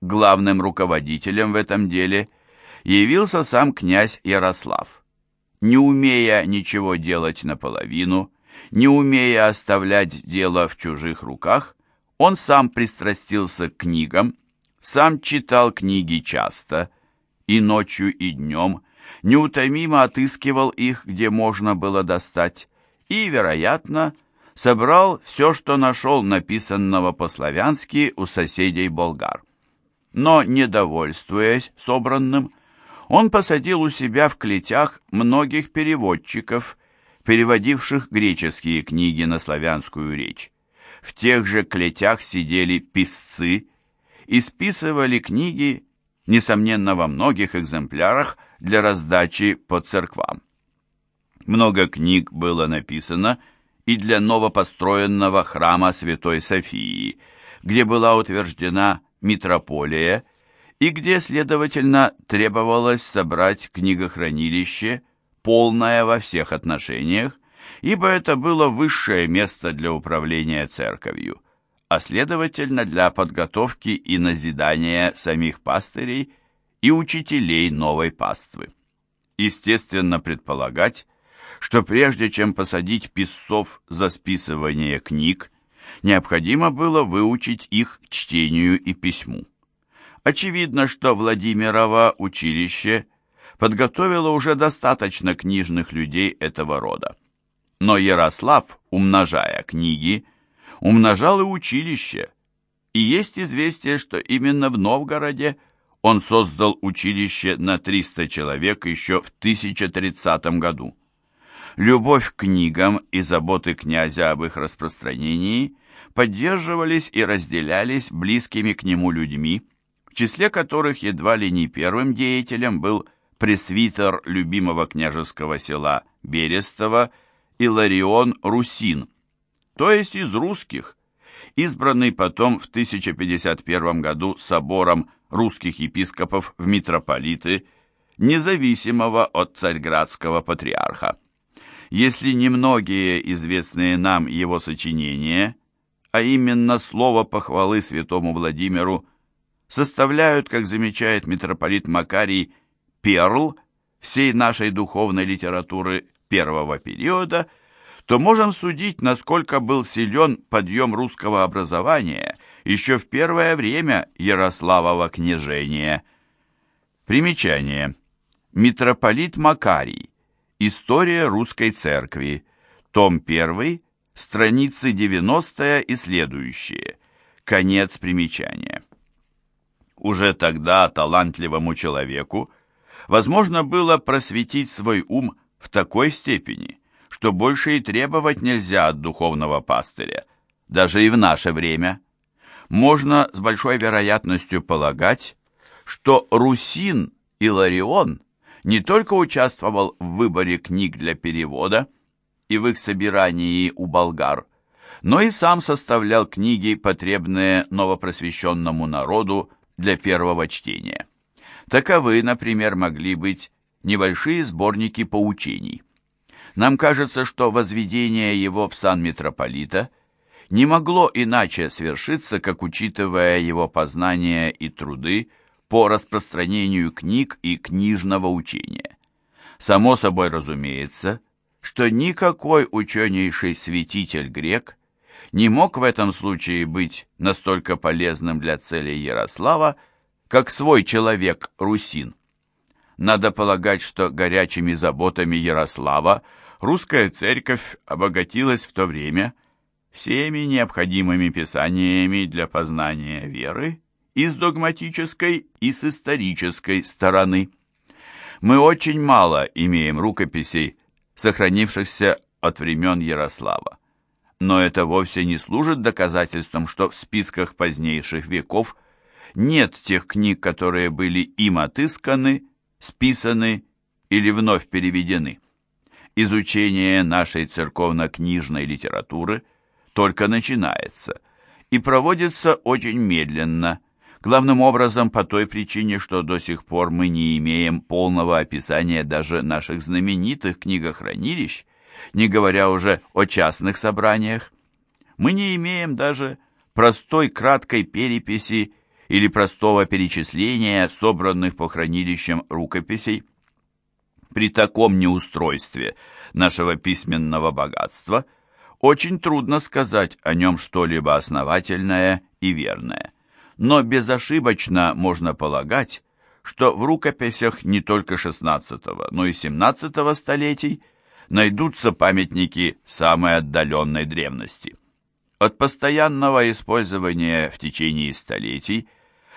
главным руководителем в этом деле явился сам князь Ярослав. Не умея ничего делать наполовину, не умея оставлять дело в чужих руках, он сам пристрастился к книгам, сам читал книги часто, и ночью, и днем, неутомимо отыскивал их, где можно было достать, и, вероятно, собрал все, что нашел написанного по-славянски у соседей болгар. Но, недовольствуясь собранным, он посадил у себя в клетях многих переводчиков, переводивших греческие книги на славянскую речь. В тех же клетях сидели писцы и списывали книги, несомненно, во многих экземплярах для раздачи по церквам. Много книг было написано и для новопостроенного храма Святой Софии, где была утверждена митрополия и где, следовательно, требовалось собрать книгохранилище, полное во всех отношениях, ибо это было высшее место для управления церковью а следовательно для подготовки и назидания самих пастырей и учителей новой паствы. Естественно предполагать, что прежде чем посадить писцов за списывание книг, необходимо было выучить их чтению и письму. Очевидно, что Владимирово училище подготовило уже достаточно книжных людей этого рода. Но Ярослав, умножая книги, умножал и училище, и есть известие, что именно в Новгороде он создал училище на 300 человек еще в 1030 году. Любовь к книгам и заботы князя об их распространении поддерживались и разделялись близкими к нему людьми, в числе которых едва ли не первым деятелем был пресвитер любимого княжеского села Берестова Иларион Русин – то есть из русских, избранный потом в 1051 году собором русских епископов в митрополиты, независимого от царьградского патриарха. Если немногие известные нам его сочинения, а именно слово похвалы святому Владимиру, составляют, как замечает митрополит Макарий, перл всей нашей духовной литературы первого периода – то можем судить, насколько был силен подъем русского образования еще в первое время Ярославова княжения. Примечание. Митрополит Макарий. История русской церкви. Том 1, страницы 90 и следующие. Конец примечания. Уже тогда талантливому человеку возможно было просветить свой ум в такой степени, что больше и требовать нельзя от духовного пастыря, даже и в наше время. Можно с большой вероятностью полагать, что Русин Иларион не только участвовал в выборе книг для перевода и в их собирании у болгар, но и сам составлял книги, потребные новопросвещенному народу для первого чтения. Таковы, например, могли быть небольшие сборники поучений. Нам кажется, что возведение его в сан митрополита не могло иначе свершиться, как учитывая его познания и труды по распространению книг и книжного учения. Само собой разумеется, что никакой ученейший святитель грек не мог в этом случае быть настолько полезным для целей Ярослава, как свой человек Русин. Надо полагать, что горячими заботами Ярослава русская церковь обогатилась в то время всеми необходимыми писаниями для познания веры и с догматической, и с исторической стороны. Мы очень мало имеем рукописей, сохранившихся от времен Ярослава. Но это вовсе не служит доказательством, что в списках позднейших веков нет тех книг, которые были им отысканы, списаны или вновь переведены. Изучение нашей церковно-книжной литературы только начинается и проводится очень медленно, главным образом по той причине, что до сих пор мы не имеем полного описания даже наших знаменитых книгохранилищ, не говоря уже о частных собраниях. Мы не имеем даже простой краткой переписи или простого перечисления собранных по хранилищам рукописей. При таком неустройстве нашего письменного богатства очень трудно сказать о нем что-либо основательное и верное. Но безошибочно можно полагать, что в рукописях не только XVI, но и XVII столетий найдутся памятники самой отдаленной древности. От постоянного использования в течение столетий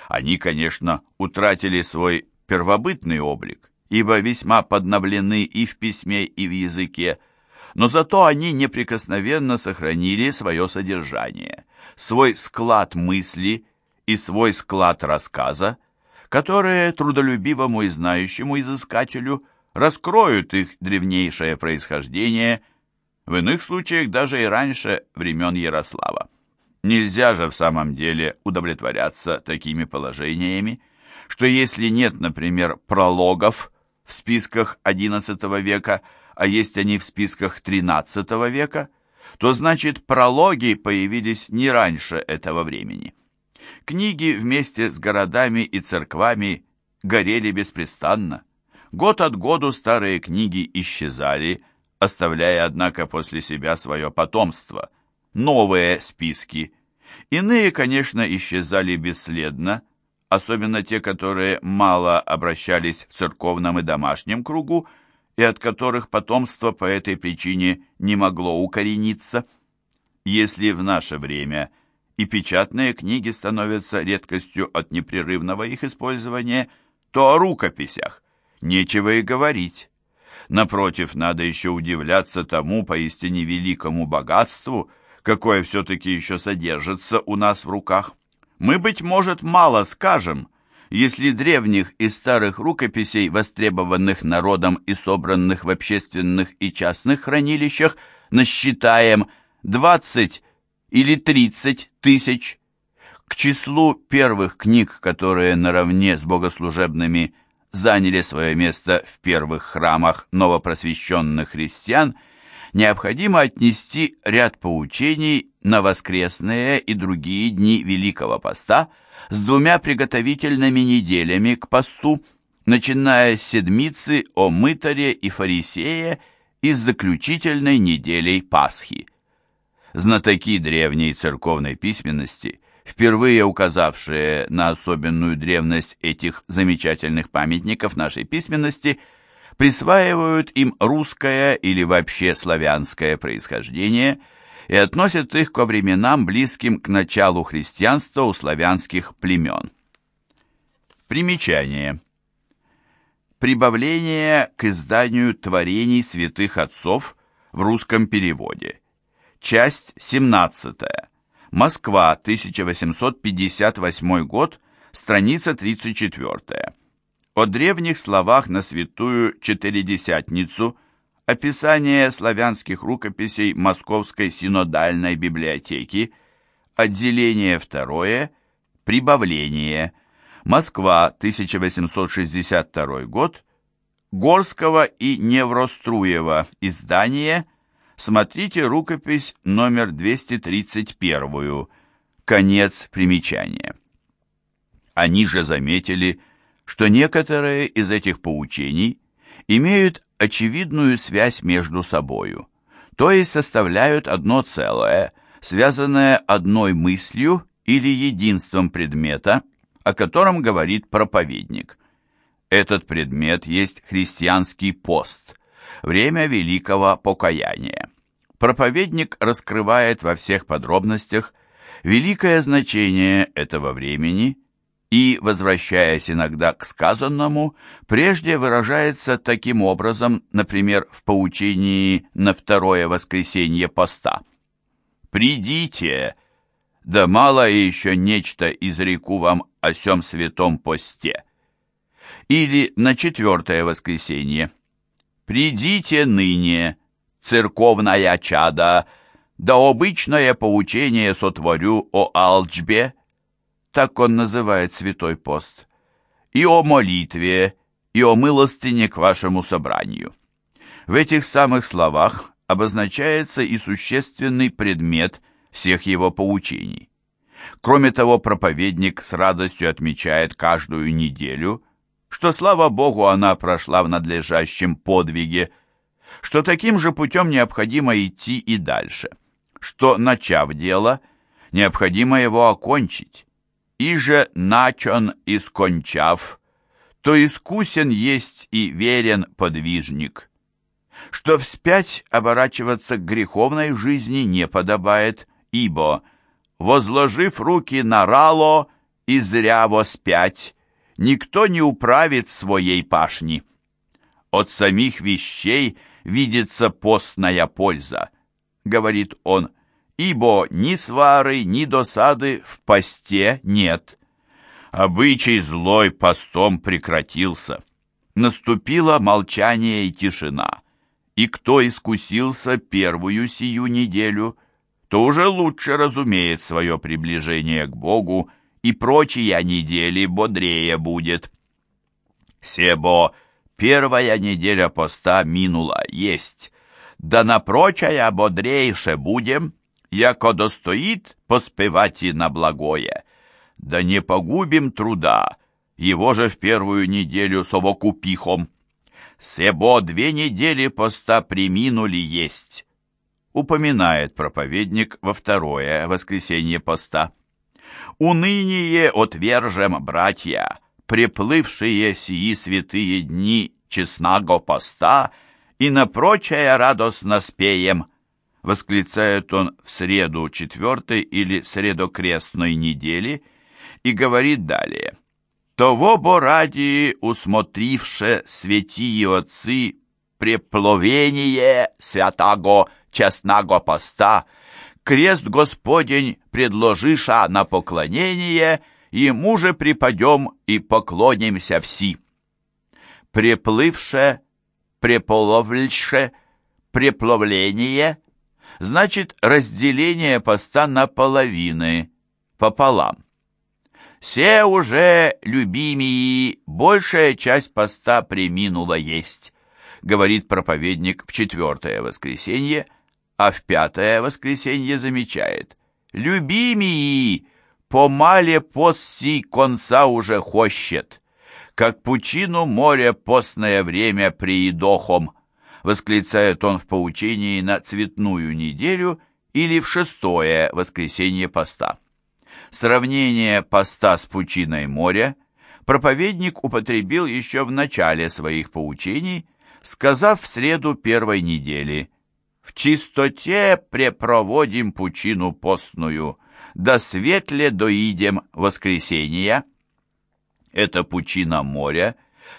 они, конечно, утратили свой первобытный облик, ибо весьма подновлены и в письме, и в языке, но зато они неприкосновенно сохранили свое содержание, свой склад мысли и свой склад рассказа, которые трудолюбивому и знающему изыскателю раскроют их древнейшее происхождение, в иных случаях даже и раньше времен Ярослава. Нельзя же в самом деле удовлетворяться такими положениями, что если нет, например, прологов в списках XI века, а есть они в списках XIII века, то значит прологи появились не раньше этого времени. Книги вместе с городами и церквами горели беспрестанно. Год от году старые книги исчезали, оставляя, однако, после себя свое потомство, новые списки. Иные, конечно, исчезали бесследно, особенно те, которые мало обращались в церковном и домашнем кругу, и от которых потомство по этой причине не могло укорениться. Если в наше время и печатные книги становятся редкостью от непрерывного их использования, то о рукописях нечего и говорить. Напротив, надо еще удивляться тому поистине великому богатству, какое все-таки еще содержится у нас в руках. Мы, быть может, мало скажем, если древних и старых рукописей, востребованных народом и собранных в общественных и частных хранилищах, насчитаем 20 или 30 тысяч. К числу первых книг, которые наравне с богослужебными заняли свое место в первых храмах новопросвещенных христиан, необходимо отнести ряд поучений на воскресные и другие дни Великого Поста с двумя приготовительными неделями к посту, начиная с седмицы о мытаре и фарисее и с заключительной неделей Пасхи. Знатоки древней церковной письменности впервые указавшие на особенную древность этих замечательных памятников нашей письменности, присваивают им русское или вообще славянское происхождение и относят их ко временам, близким к началу христианства у славянских племен. Примечание. Прибавление к изданию творений святых отцов в русском переводе. Часть 17. Москва, 1858 год, страница 34. О древних словах на святую Четыредесятницу, описание славянских рукописей Московской синодальной библиотеки, отделение второе, прибавление, Москва, 1862 год, Горского и Невроструева издание – Смотрите рукопись номер 231, конец примечания. Они же заметили, что некоторые из этих поучений имеют очевидную связь между собою, то есть составляют одно целое, связанное одной мыслью или единством предмета, о котором говорит проповедник. Этот предмет есть христианский пост – время великого покаяния. Проповедник раскрывает во всех подробностях великое значение этого времени и, возвращаясь иногда к сказанному, прежде выражается таким образом, например, в поучении на второе воскресенье поста. «Придите, да мало еще нечто изреку вам о сем святом посте». Или на четвертое воскресенье – «Придите ныне, церковная чада, да обычное поучение сотворю о алчбе», так он называет святой пост, и о молитве, и о милостыне к вашему собранию. В этих самых словах обозначается и существенный предмет всех его поучений. Кроме того, проповедник с радостью отмечает каждую неделю, что, слава Богу, она прошла в надлежащем подвиге, что таким же путем необходимо идти и дальше, что, начав дело, необходимо его окончить, и же начон скончав, то искусен есть и верен подвижник, что вспять оборачиваться к греховной жизни не подобает, ибо, возложив руки на рало, и зря воспять, никто не управит своей пашни. От самих вещей видится постная польза, говорит он, ибо ни свары, ни досады в посте нет. Обычай злой постом прекратился. Наступило молчание и тишина. И кто искусился первую сию неделю, то уже лучше разумеет свое приближение к Богу, и прочая недели бодрее будет. Себо первая неделя поста минула есть, да на прочая бодрейше будем, яко достоит поспевать и на благое. Да не погубим труда, его же в первую неделю совокупихом. Себо две недели поста приминули есть, упоминает проповедник во второе воскресенье поста. Уныние отвержем, братья, приплывшие сии святые дни честного поста, и на прочее радостно спеем, восклицает он в среду четвертой или среду крестной недели и говорит далее. Того бо ради усмотривше святие отцы препловение святаго честного поста, крест Господень предложиша на поклонение, ему же припадем и поклонимся все. Преплывше, преполовльше, препловление значит разделение поста на половины, пополам. Все уже, любимые, большая часть поста приминула есть, говорит проповедник в четвертое воскресенье, а в пятое воскресенье замечает. «Любимии, помале постси конца уже хощет, как пучину моря постное время приедохом», восклицает он в поучении на цветную неделю или в шестое воскресенье поста. Сравнение поста с пучиной моря проповедник употребил еще в начале своих поучений, сказав в среду первой недели в чистоте препроводим пучину постную, да светле доидем воскресения. Эта пучина моря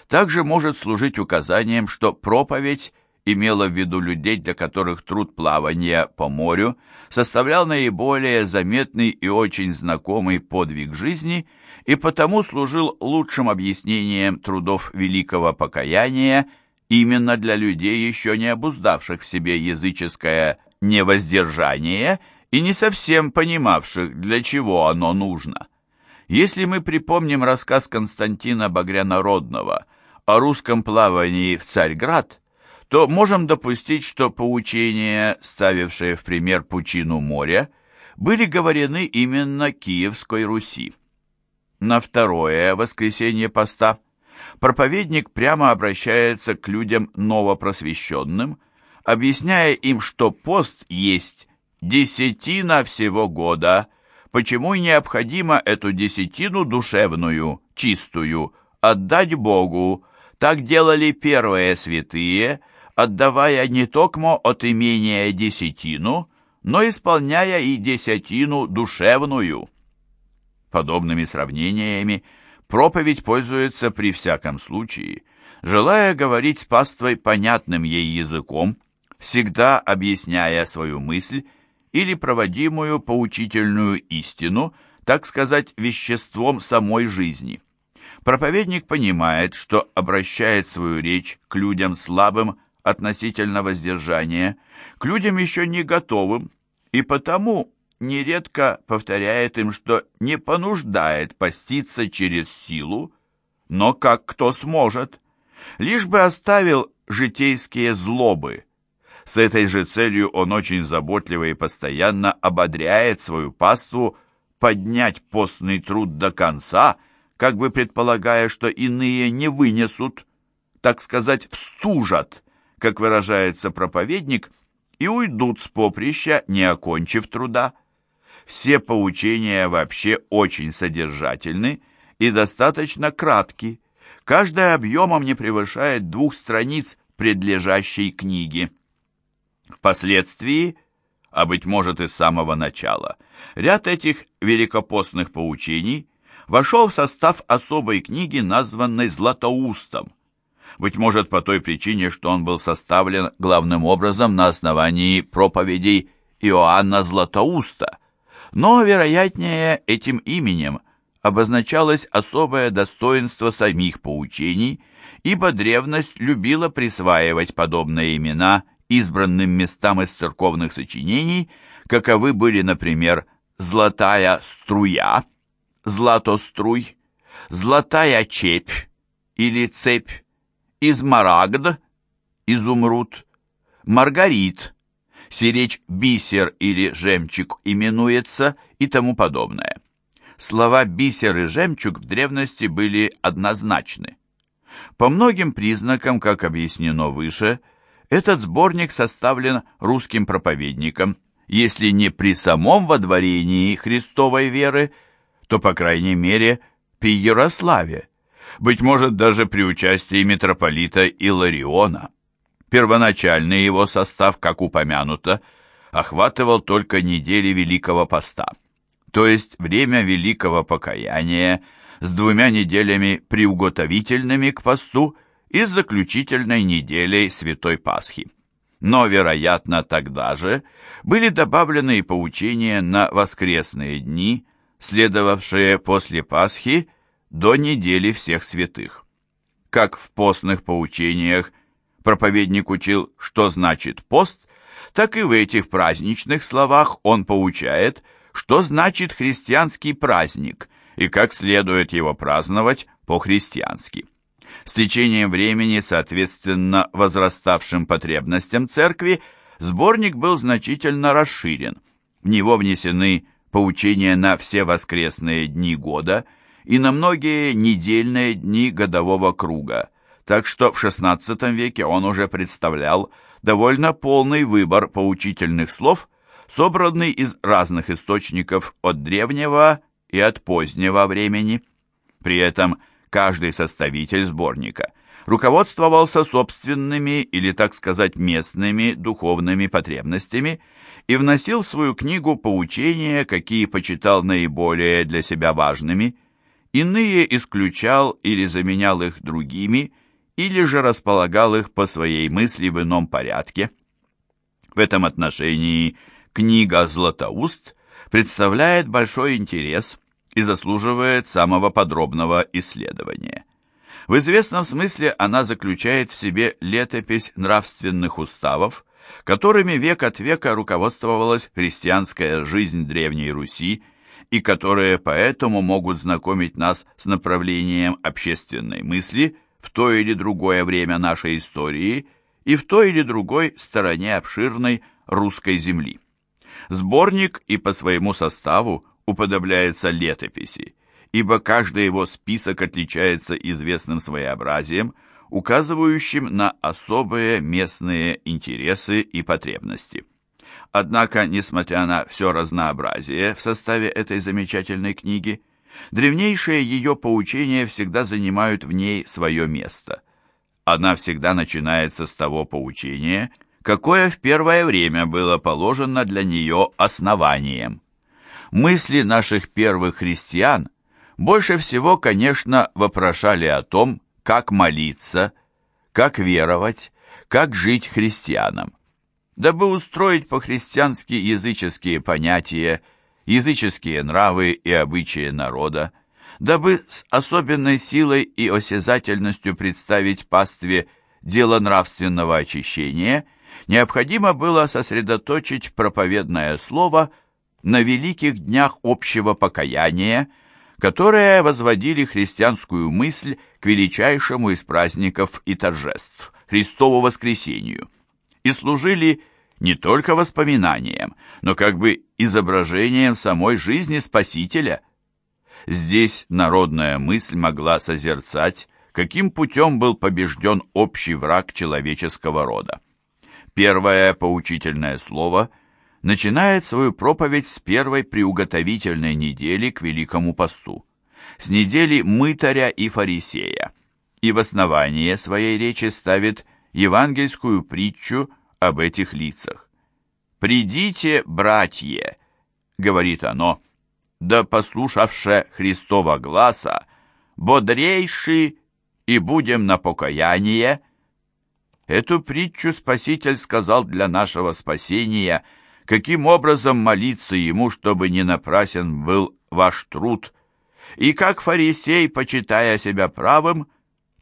также может служить указанием, что проповедь имела в виду людей, для которых труд плавания по морю составлял наиболее заметный и очень знакомый подвиг жизни и потому служил лучшим объяснением трудов великого покаяния именно для людей, еще не обуздавших в себе языческое невоздержание и не совсем понимавших, для чего оно нужно. Если мы припомним рассказ Константина Багрянародного о русском плавании в Царьград, то можем допустить, что поучения, ставившие в пример пучину моря, были говорены именно Киевской Руси. На второе воскресенье поста проповедник прямо обращается к людям новопросвещенным, объясняя им, что пост есть десятина всего года, почему и необходимо эту десятину душевную, чистую, отдать Богу. Так делали первые святые, отдавая не токмо от имения десятину, но исполняя и десятину душевную. Подобными сравнениями Проповедь пользуется при всяком случае, желая говорить с паствой понятным ей языком, всегда объясняя свою мысль или проводимую поучительную истину, так сказать, веществом самой жизни. Проповедник понимает, что обращает свою речь к людям слабым относительно воздержания, к людям еще не готовым, и потому нередко повторяет им, что не понуждает поститься через силу, но как кто сможет, лишь бы оставил житейские злобы. С этой же целью он очень заботливо и постоянно ободряет свою паству поднять постный труд до конца, как бы предполагая, что иные не вынесут, так сказать, встужат, как выражается проповедник, и уйдут с поприща, не окончив труда. Все поучения вообще очень содержательны и достаточно кратки. Каждое объемом не превышает двух страниц предлежащей книги. Впоследствии, а быть может и с самого начала, ряд этих великопостных поучений вошел в состав особой книги, названной «Златоустом», быть может по той причине, что он был составлен главным образом на основании проповедей Иоанна Златоуста, но, вероятнее, этим именем обозначалось особое достоинство самих поучений, ибо древность любила присваивать подобные имена избранным местам из церковных сочинений, каковы были, например, «золотая струя», «златоструй», «золотая чепь» или «цепь», «измарагд», «изумруд», «маргарит», «сиречь бисер» или «жемчуг» именуется и тому подобное. Слова «бисер» и «жемчуг» в древности были однозначны. По многим признакам, как объяснено выше, этот сборник составлен русским проповедником, если не при самом водворении Христовой веры, то, по крайней мере, при Ярославе, быть может, даже при участии митрополита Илариона. Первоначальный его состав, как упомянуто, охватывал только недели Великого Поста, то есть время Великого Покаяния с двумя неделями приуготовительными к посту и заключительной неделей Святой Пасхи. Но, вероятно, тогда же были добавлены и поучения на воскресные дни, следовавшие после Пасхи до недели всех святых. Как в постных поучениях проповедник учил, что значит пост, так и в этих праздничных словах он поучает, что значит христианский праздник и как следует его праздновать по-христиански. С течением времени, соответственно возраставшим потребностям церкви, сборник был значительно расширен. В него внесены поучения на все воскресные дни года – и на многие недельные дни годового круга, так что в XVI веке он уже представлял довольно полный выбор поучительных слов, собранный из разных источников от древнего и от позднего времени. При этом каждый составитель сборника руководствовался собственными или, так сказать, местными духовными потребностями и вносил в свою книгу поучения, какие почитал наиболее для себя важными – Иные исключал или заменял их другими, или же располагал их по своей мысли в ином порядке. В этом отношении книга «Златоуст» представляет большой интерес и заслуживает самого подробного исследования. В известном смысле она заключает в себе летопись нравственных уставов, которыми век от века руководствовалась христианская жизнь Древней Руси и которые поэтому могут знакомить нас с направлением общественной мысли в то или другое время нашей истории и в той или другой стороне обширной русской земли. Сборник и по своему составу уподобляется летописи, ибо каждый его список отличается известным своеобразием, указывающим на особые местные интересы и потребности. Однако, несмотря на все разнообразие в составе этой замечательной книги, древнейшие ее поучения всегда занимают в ней свое место. Она всегда начинается с того поучения, какое в первое время было положено для нее основанием. Мысли наших первых христиан больше всего, конечно, вопрошали о том, как молиться, как веровать, как жить христианам дабы устроить по-христиански языческие понятия, языческие нравы и обычаи народа, дабы с особенной силой и осязательностью представить пастве дело нравственного очищения, необходимо было сосредоточить проповедное слово на великих днях общего покаяния, которые возводили христианскую мысль к величайшему из праздников и торжеств – Христову воскресению – и служили не только воспоминанием, но как бы изображением самой жизни Спасителя. Здесь народная мысль могла созерцать, каким путем был побежден общий враг человеческого рода. Первое поучительное слово начинает свою проповедь с первой приуготовительной недели к Великому посту, с недели мытаря и фарисея, и в основание своей речи ставит евангельскую притчу об этих лицах. «Придите, братья», — говорит оно, — «да послушавше Христова гласа, бодрейший и будем на покаяние». Эту притчу Спаситель сказал для нашего спасения, каким образом молиться Ему, чтобы не напрасен был ваш труд, и как фарисей, почитая себя правым,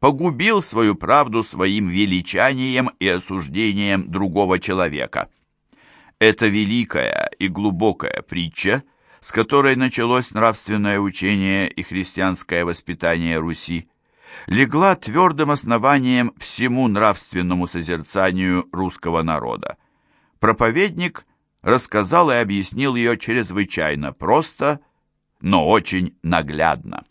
погубил свою правду своим величанием и осуждением другого человека. Это великая и глубокая притча, с которой началось нравственное учение и христианское воспитание Руси, легла твердым основанием всему нравственному созерцанию русского народа. Проповедник рассказал и объяснил ее чрезвычайно просто, но очень наглядно.